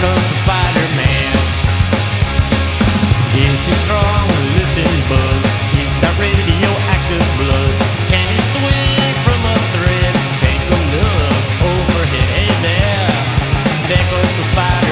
Here comes the Spider-Man. Is he strong? Listen, bud. He's got radioactive blood. Can he swing from a thread? Take a look overhead. Hey there, there goes the Spider-Man.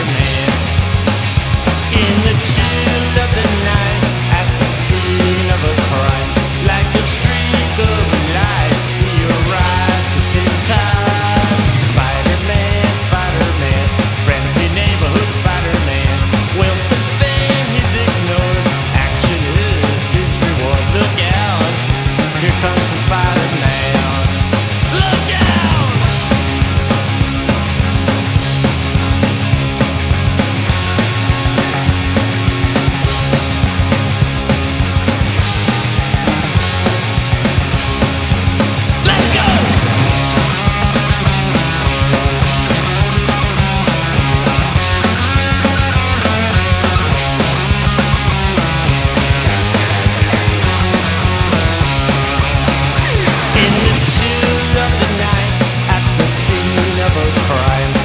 A crime,